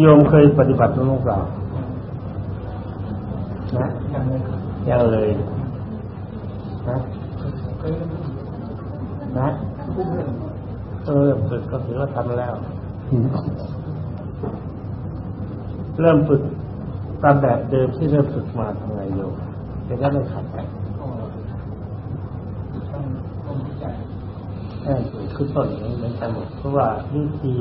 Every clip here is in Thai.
โยมเคยปฏิบัติหรือเปล่านะยังเลยนะนะเออฝึกก็ถือว่าทำแล้ว เริ่มฝึกตามแบบเดิมที่เริ่มฝึกมาทำไงโยมจะได้ไม่ขัดกันแค่คือต้นนี้เหมือนกันหมดเพราะว่าวิธี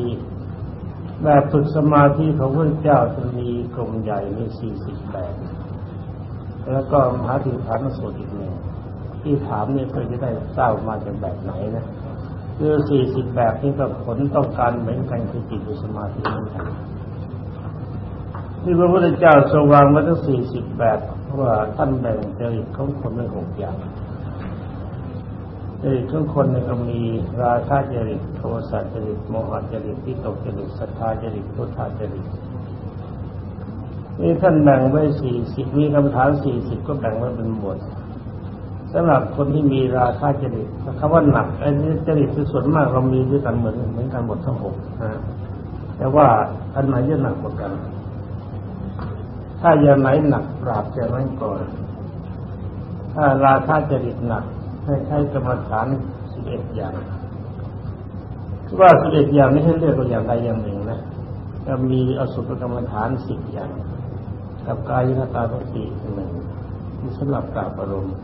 แบบฝึกสมาธิของพระเจ้าจะมีกลมใหญ่มีสี่สิบแบบแล้วก็มหาถิฐานสูตรอีกหนึ่งที่ถามนี่เพื่อจะได้ทราบมาจากแบบไหนนะคือสี่สิบแบบนี้ก็ผลต้องการเหมือนกันคือจิตสมาธิเหมือนกันที่พระพุทธเจ้าทรงวางไว้ทั้งสี่สิบแบบว่าท่านแบ่งจริตของคนเป็นหกอย่าง จริตของคนเนี่ยก็มีราคะจริตโทสะจริตโมหะจริตที่ตกจริตศรัทธาจริตพุทธาจริตนี่ท่านแบ่งไว้สี่สิบมีคำถามสี่สิบก็แบ่งไว้เป็นหมวดสำหรับคนที่มีราคะจริตคำว่าหนักอันนี้จริตส่วนมากเรามีด้วยกันเหมือนเหมือนกันหมดทั้งหกนะแต่ว่าอันไหนจะหนักกว่ากัน ถ้าอย่างไหนหนักปราบจะนั้นก่อน ถ้าราคะจริตหนัก ให้ใช้กรรมฐานสิบเอ็ดอย่างว่าสิบเอ็ดอย่างไม่ใช่เลือกตัวอย่างใดอย่างหนึ่งนะจะมีอสุภกรรมฐานสิบอย่างกับกายคตาสติหนึ่งที่สำหรับกราบอารมณ์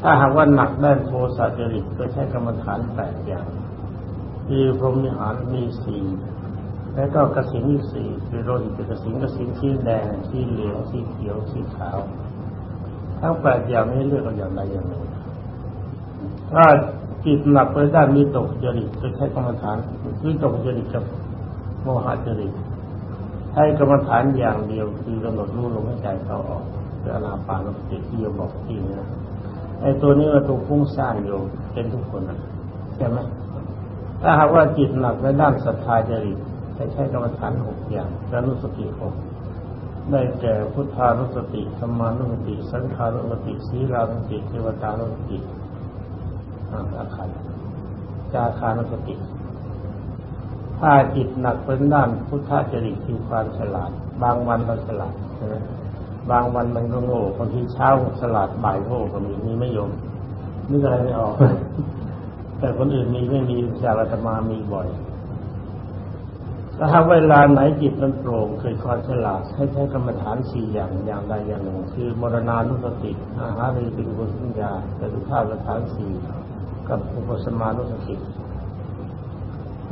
ถ้าหากว่าหนักด้านโทสะจริตก็ใช้กรรมฐานแปดอย่างคือพรหมิหารมีสี่แล้วก็กสินอีกสี่คือโรหิตกสินกสินสีแดงสีเหลืองสีเขียวสีขาวทั้งแปดอย่างนี้เลือกเอาอย่างใดอย่างหนึ่ง ถ้าจิตหนักไปด้านมีตกจริตจะใช้กรรมฐานมีตกจริตกับโมหะจริตใช้กรรมฐานอย่างเดียวคือกำหนดรู้ลมหายใจเขาออกคืออนาปานสติที่โยบอกที่นะไอ้ตัวนี้ก็ตัวฟุ้งซ่านอยู่เป็นทุกคนนะใช่ไหมถ้าหากว่าจิตหนักในด้านศรัทธาจริตจะใช้กรรมฐานหกอย่างการนุสติหกได้แก่พุทธานุสติธรรมานุสติ สังขานุสติ สีรานุสติเทวตานุสติ อาคารจาคานสติ ถ้าจิตหนักเป็นด้านพุทธจริตคือความฉลาด บางวันมันฉลาดใช่ไหมบางวันมันก็โง่บางทีเช้าฉลาดบ่ายโง่ก็มีมีไม่ยอมนี่อะไรไม่ออก แต่คนอื่นมีไม่มีจากอาตมามีบ่อยถ้าเวลาไหนจิตมันโปร่งเคยความฉลาดให้ใช้กรรมฐานสี่อย่างอย่างใดอย่างหนึ่ง คือมรณานุสติอาหารีป็นกุศลญาแต่ทุกท่ากรรมฐานสี่ กับอุปสมานุสติ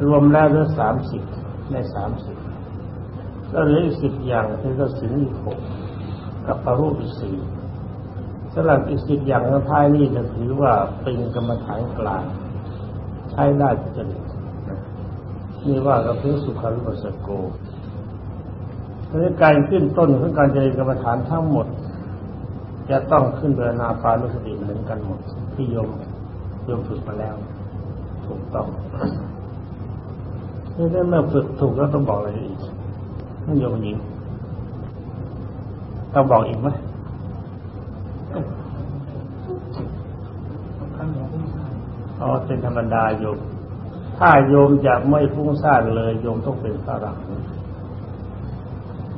รวมแล้วเหลือสามสิบในสามสิบก็เหลืออีกสิบอย่างคือก็สิงอีกหกกับปรุอีกสี่สำหรับอีกสิบอย่างท้ายนี้จะถือว่าเป็นกรรมฐานกลาง ใช้ได้จริตนี่ว่ากับเพื่อสุขารุปสโกเพราะการขึ้นต้นของการเจริญกรรมฐานทั้งหมด จะต้องขึ้นโดยนาปานุสติเหมือนกันหมดที่โยม โยมฝึกมาแล้ว ถูกต้องนี่ถ้าเมื่อฝึกถูกแล้วต้องบอกอะไรอีกท่านโยมหญิงต้องบอกอีกไหมอ๋อเป็นธรรมดาโยม ถ้าโยมจะไม่ฟุ้งซ่านเลย โยมต้องเป็นพระรัง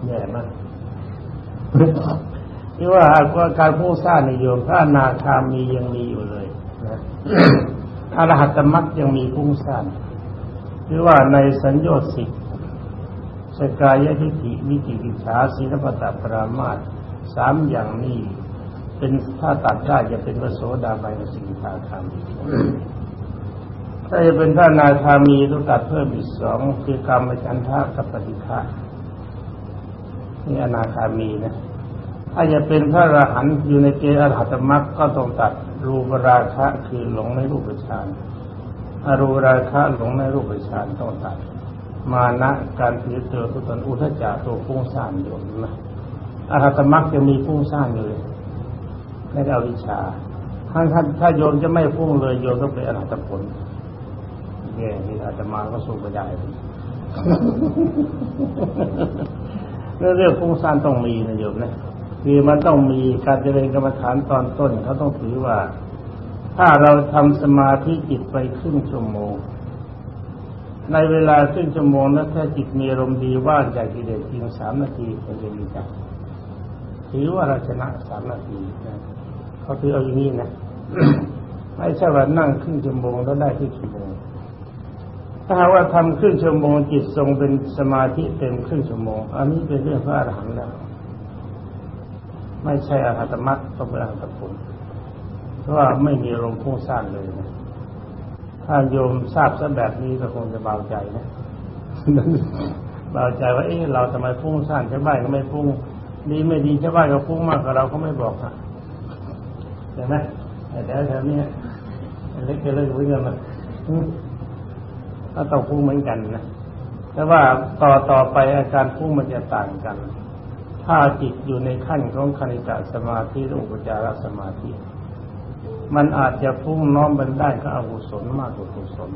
แย่มากที่ว่าการฟุ้งซ่านในโยมพระนาคามียังมีอยู่เลย อรหัตมักยังมีฟุ้งซ่านคือว่าในสัญญาสิกสกายทิฏฐิวิจิกิจฉาศีลปตปรามาตสามอย่างนี้เป็นถ้าตัดได้จะเป็นพระโสดาบันสิกขาคามีถ้าจะเป็นพระนาคามีต้องตัดเพิ่มอีกสองคือกรรมฉันทะกับปฏิฆานี่อนาคามีนะถ้าจะเป็นพระอรหันต์อยู่ในเกณฑ์อรหัตมรรคก็ต้องตัด รูปราคะคือหลงในรูปฌานอรูราคะหลงในรูปฌานต้องตัด มานะการถือตัวตุตนอุทจารตัวฟุ้งซ่านอยู่นะอรหัตมรรคจะมีฟุ้งซ่านอยู่เลยไม่ได้อาวิชาถ้าถ้าโยมจะไม่ฟุ้งเลยโยมต้องเป็นอรหัตผลแย่ที่อาจจะมาก็สู้ไม่ได้เรื่องเรื่องฟุ้งซ่านต้องมีนะโยมนะ คือมันต้องมีการเจริญกรรมฐานตอนต้นเขาต้องถือว่า ถ้าเราทำสมาธิจิตไปครึ่งชั่วโมง ในเวลาครึ่งชั่วโมงนั้นถ้าจิตมีอารมณ์ดีว่างจากกิเลสจริงสามนาทีเป็นจะมีใจถือว่าเราชนะสามนาทีนะเขาถือเอาอย่างนี้นะไม่ใช่ว่านั่งครึ่งชั่วโมงแล้วได้ที่ชั่วโมงถ้าว่าทำครึ่งชั่วโมงจิตทรงเป็นสมาธิเต็มครึ่งชั่วโมง อันนี้เป็นเรื่องพระอรหันต์แล้ว ไม่ใช่อรหัตมรรคต้องเป็นอรหัตผลเพราะว่าไม่มีอารมณ์พุ่งสร้างเลยนะถ้าโยมทราบซะแบบนี้ก็คงจะเบาใจนะเบาใจว่าเอ๊ะเราทำไมพุ่งสร้างชาวบ้านก็ไม่พุ่งดีไม่ดีชาวบ้านก็พุ่งมากกว่าเราก็ไม่บอกอะเห็นไหมแต่แถวนี้เล็กๆเล็กๆวิ่งกันมาก็ต้องพุ่งเหมือนกันนะแต่ว่าต่อต่อไปอาการพุ่งมันจะต่างกัน ถ้าจิตอยู่ในขั้นของคณิกาสมาธิหรืออุปจารสมาธิ มันอาจจะพุ่งน้อมบันได้ก็อกุศลมากกว่ากุศล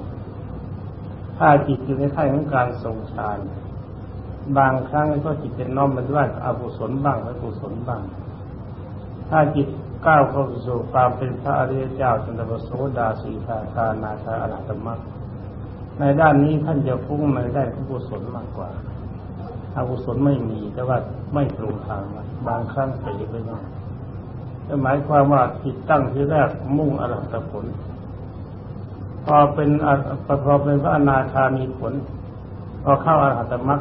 ถ้าจิตอยู่ในขั้นของการทรงฌานบางครั้งก็จิตเป็นน้อมบันได้ก็อกุศลบ้างและกุศลบ้าง ถ้าจิตก้าวเข้าสู่ความเป็นพระอริยเจ้าจนถึงโสดาสีทาคานาคาอรหัตมรรคในด้านนี้ท่านจะพุ่งในด้านกุศลมากกว่า อากุศลไม่มี แต่ว่าไม่ตรงทางบางครั้งไปไปได้หมายความว่าจิตตั้งที่แรกมุ่งอรหัตผล พอเป็นพอเป็นพระอนาคามีผล พอเข้าอรหัตมรรค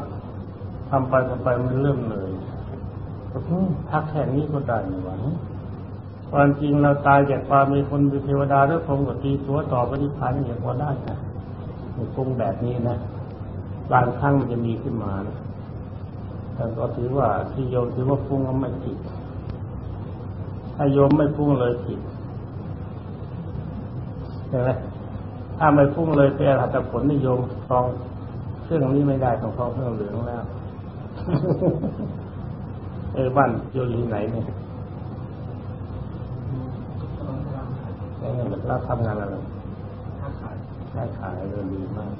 ทำไปทำไปมันเริ่มเหนื่อยพักแค่นี้ก็ได้ไม่ไหวความจริงเราตายจากความมีคนเป็นเทวดาแล้วคงกตีตัวต่อปฏิพันธ์อย่างพอได้นะมันปรุงแบบนี้นะบางครั้งมันจะมีขึ้นมานะ แต่ก็ถือว่าที่โยมถือว่าปรุงก็ไม่ผิดถ้าโยมไม่ปรุงเลยผิดใช่ไหมถ้าไม่พุ่งเลยเป็นอรหัตผลนิยมครองเครื่องนี้ไม่ได้ต้องครองเครื่องเหลืองแล้ว เออบ้านโยอยู่ที่ไหนเนี่ยเราทำงานอะไรค้าขายเลยดีมาก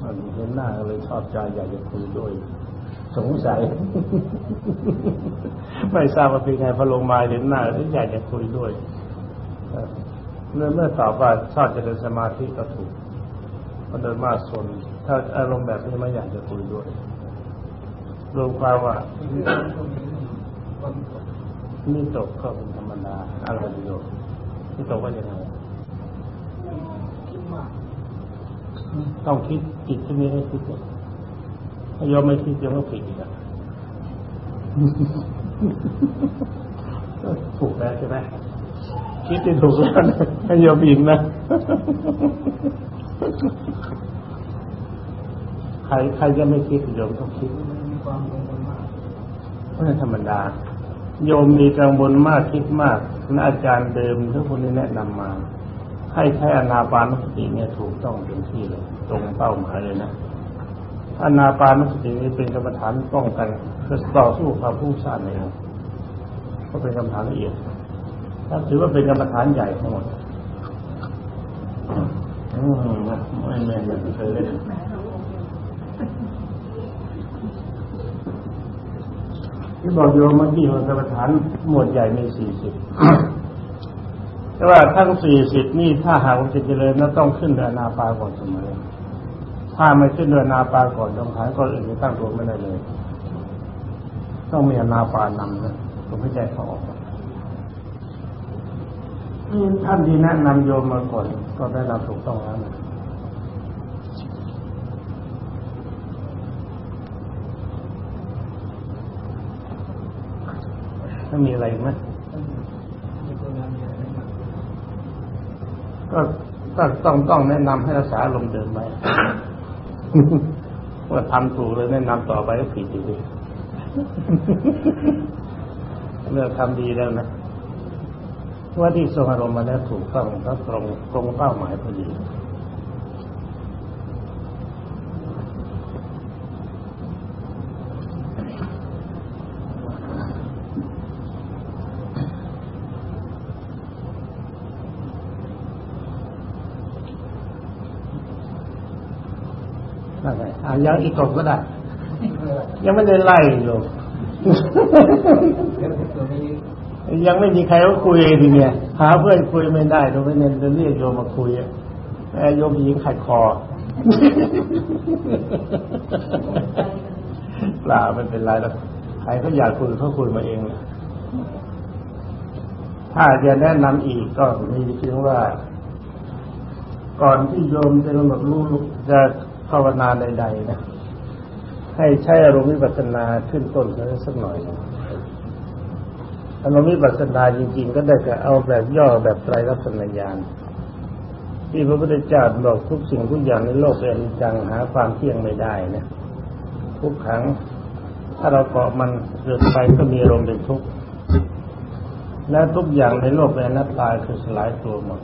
มันเห็นหน้าก็เลยชอบใจอยากจะคุยด้วย สงสัย ไม่ทราบว่าเป็นไงพอลงมาเห็นหน้าแล้วอยากจะคุยด้วยเมื่อเมื่อตอบว่าชอบจะเดินสมาธิก็ถูกมันเดินมาสนถ้าอารมณ์แบบนี้ไม่อยากจะคุยด้วยรวมความว่านี่ตกก็เป็นธรรมดาอะไรดีโยนี่ตกว่ายังไงต้องคิดจิตที่มีให้คิด ถ้ายอมไม่คิดยังก็ผิดอีกอะถูกแล้วใช่ไหมคิดที่ถูกแล้วให้ยอมอิงนะใครใครจะไม่คิดโยมต้องคิดเพราะนธรรมดา โยมมีกังวลมากคิดมากนอาจารย์เดิมทุกคนนี้แนะนำมา ให้ใช้อนาปานสติเนี่ยถูกต้องเต็มที่เลย ตรงเป้าหมายเลยนะ อนาปานุสตินี้เป็นกรรมฐานป้องกันเพื่อต่อสู้ความผู้สร้างเองก็เป็นกรรมฐานละเอียดถ้าถือว่าเป็นกรรมฐานใหญ่ทั้งหมดอืมไม่ไม่ไม่เคยเล่นที่บอกโยมเมื่อกี้ว่ากรรมฐานหมวดใหญ่มีสี่สิบแต่ว่าทั้งสี่สิบนี่ถ้าหากว่าจะเจริญนั้นต้องขึ้นเดินนาปาก่อนเสมอ ถ้าไม่ขึ้นเดินนาปาก่อนต้องหายก็อื่นตั้งตัวไม่ได้เลย ต้องมีนาปานำนะผมไม่ใจเขาออกนี่ท่านที่แนะนำโยมมาก่อนก็ได้รับถูกต้องแล้วนะถ้ามีอะไรไหมก็ต้องต้องแนะนำให้รักษาลมเดิมไว้ ว่าทำถูกเลยแนะนำต่อไปก็ผิดอยู่ดีเมื่อทำดีแล้วนะว่าที่ทรงอารมณ์มาแล้วถูกต้องก็ตรงตรงเป้าหมายพอดี อะไรอ่ายังอีกตกก็ได้ ยังไม่ได้ไล่อยู่ยังไม่มีใครเขาคุยทีเนี่ยหาเพื่อนคุยไม่ได้ตรงนี้จะเรียกโยมมาคุยไอ้โยมหญิงขัดคอเปล่าไม่เป็นไรแล้วใครเขาอยากคุยเขาคุยมาเองนะถ้าจะแนะนำอีกก็มีเพียงว่า ก่อนที่โยมจะกำหนดรู้จะ ภาวนาใด ๆ นะ ให้ใช้อารมณ์วิปัสสนาขึ้นต้นสักหน่อยอารมณ์วิปัสสนาจริง ๆ ก็ได้แต่เอาแบบย่อแบบไตรลักษณญาณที่พระพุทธเจ้าบอกทุกสิ่งทุกอย่างในโลกเป็นจังหาความเที่ยงไม่ได้นะทุกครั้งถ้าเราเกาะมันเกิดไปก็มีอารมณ์เป็นทุกข์และทุกอย่างในโลกเป็นนัตตาคือสลายตัวหมด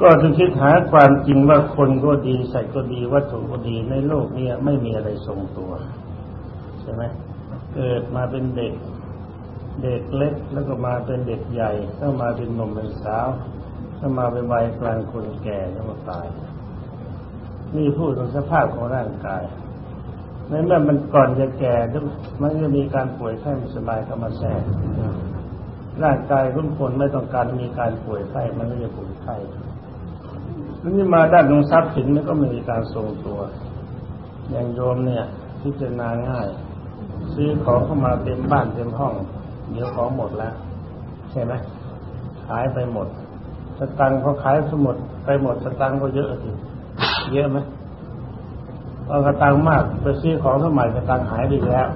ก็จะคิดหาความจริงว่าคนก็ดีใส่ก็ดีวัตถุก็ดีในโลกนี้ไม่มีอะไรทรงตัว ใช่ไหมเกิดมาเป็นเด็ก เด็กเล็กแล้วก็มาเป็นเด็กใหญ่ต้องมาเป็นหนุ่มเป็นสาวถ้ามาเป็นวัยกลางคนแก่แล้วก็ตาย นี่พูดถึงสภาพของร่างกายในเมื่อมันก่อนจะแก่มันจะมีการป่วยไข้ไม่สบายเข้ามาแทรกร่างกายทุกคนไม่ต้องการมีการป่วยไข้มันก็จะป่วยไข้ นี่มาด้านของทรัพย์สินมันก็ไม่มีการทรงตัว อย่างโยมเนี่ยพิจารณาง่ายซื้อของเข้ามาเต็มบ้านเต็มห้องเดี๋ยวของหมดแล้ว ใช่ไหมขายไปหมดสตังค์พอขายสมดไปหมดสตังค์ก็เยอะสิเยอะไหมพอกระตังมากไปซื้อของสมัยกระตังหายไปแล้ว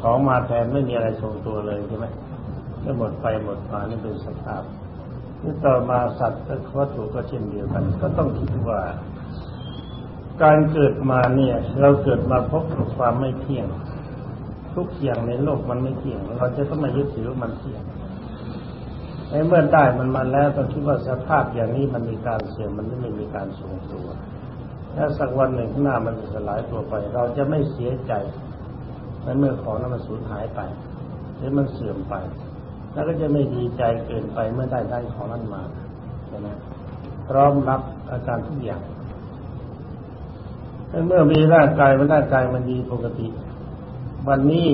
ของมาแทนไม่มีอะไรทรงตัวเลยใช่ไหมก็หมดไปหมดมานี่เป็นสภาพ ที่ต่อมาสัตว์วัตถุก็เช่นเดียวกัน ก็ต้องคิดว่า การเกิดมาเนี่ย เราเกิดมาพบกับความไม่เที่ยง ทุกอย่างในโลกมันไม่เที่ยง เราจะต้องมายึดถือว่ามันเที่ยงในเมื่อได้มันมาแล้วต้องคิดว่าสภาพอย่างนี้มันมีการเสื่อมมันไม่มีการทรงตัวถ้าสักวันหนึ่งข้างหน้ามันจะสลายตัวไป เราจะไม่เสียใจในเมื่อของนั้นมันสูญหายไปหรือมันเสื่อมไป แล้วก็จะไม่ดีใจเกินไปเมื่อได้ได้ของนั้นมาใช่ไหมพร้อมรับอาการทุกอย่างเมื่อมีร่างกายมันร่างกายมันดีปกติ วันนี้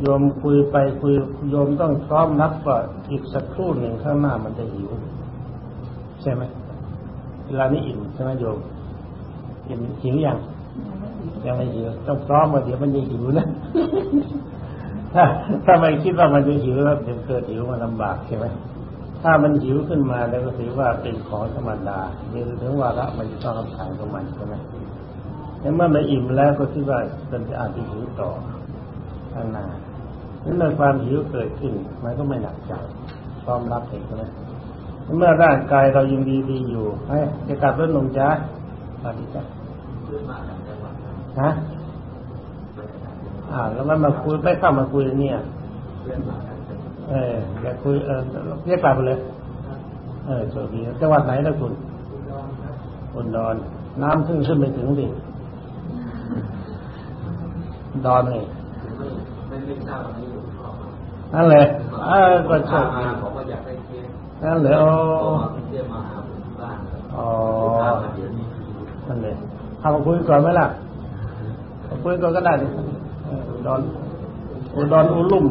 โยมคุยไปคุยโยมต้องพร้อมรับว่าอีกสักครู่หนึ่งข้างหน้ามันจะหิว ใช่ไหมเวลานี้อิ่มใช่ไหมโยมอิ่มหิวยังยังไม่หิวต้องพร้อมว่าเดี๋ยวมันจะหิวนะ ถ้าถ้าไม่คิดว่ามันจะหิวแล้วเดี๋ยวเกิดหิวมันลำบากใช่ไหมถ้ามันหิวขึ้นมาแล้วก็ถือว่าเป็นของธรรมดามีถึงว่าละมันจะต้องรับสารของมันใช่ไหมแต่เมื่อมันอิ่มแล้วก็คิดว่ามันจะอาจจะหิวต่อข้างหน้าเมื่อความหิวเกิดขึ้นมันก็ไม่หนักใจพร้อมรับเองใช่ไหมเมื่อร่างกายเรายังดีดีอยู่ให้จะกลับรถลงจ้าสวัสดีจ้าฮะ อ่าแล้วมันมาคุยไม่เข้ามาคุยเนี่ยเอออยากคุยเออเรียกกลับไปเลย เออสวัสดีจังหวัดไหนนะคุณอุดรน้ำขึ้นขึ้นไปถึงดิดอนนี่นั่นแหละเออก็โชคดีนั่นแหละอ๋ออ๋อนั่นเลยทำคุยก่อนไหมล่ะคุยก่อนก็ได้ ดิอุดรอุดรอุลุ่ม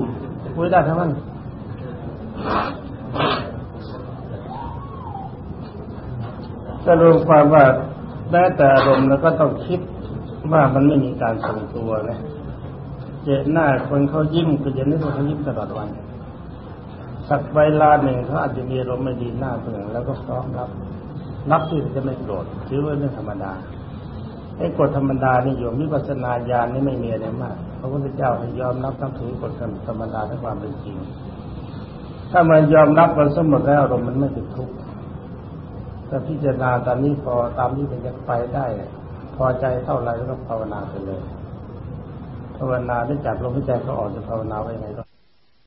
คุยได้ทั้งนั้นสรุปความว่าแม้แต่อารมณ์แล้วก็ต้องคิดว่ามันไม่มีการทรงตัวนะเจอหน้าคนเขายิ้มก็จะนึกว่าเขายิ้มตลอดวัน สักเวลาหนึ่งเขาอาจจะมีอารมณ์ไม่ดีหน้าเปลี่ยนแล้วก็พร้อมรับ รับที่จะไม่โกรธถือว่าเรื่องธรรมดาไอ้กฎธรรมดานี่โยมวิปัสนาญาณนี่ไม่มีอะไรมาก ระพุทธเจ้าให้ยอมรับทั้งถือกฎธรรมดาและความเป็นจริง ถ้ามันยอมรับมันสมมติแล้วอารมณ์มันไม่ติดทุกข์แต่พิจารณาตอนนี้พอตามที่มันจะไปได้ พอใจเท่าไรก็ภาวนาไปเลย ภาวนาได้จับลมหายใจเขาออกจะภาวนาไว้ไงก็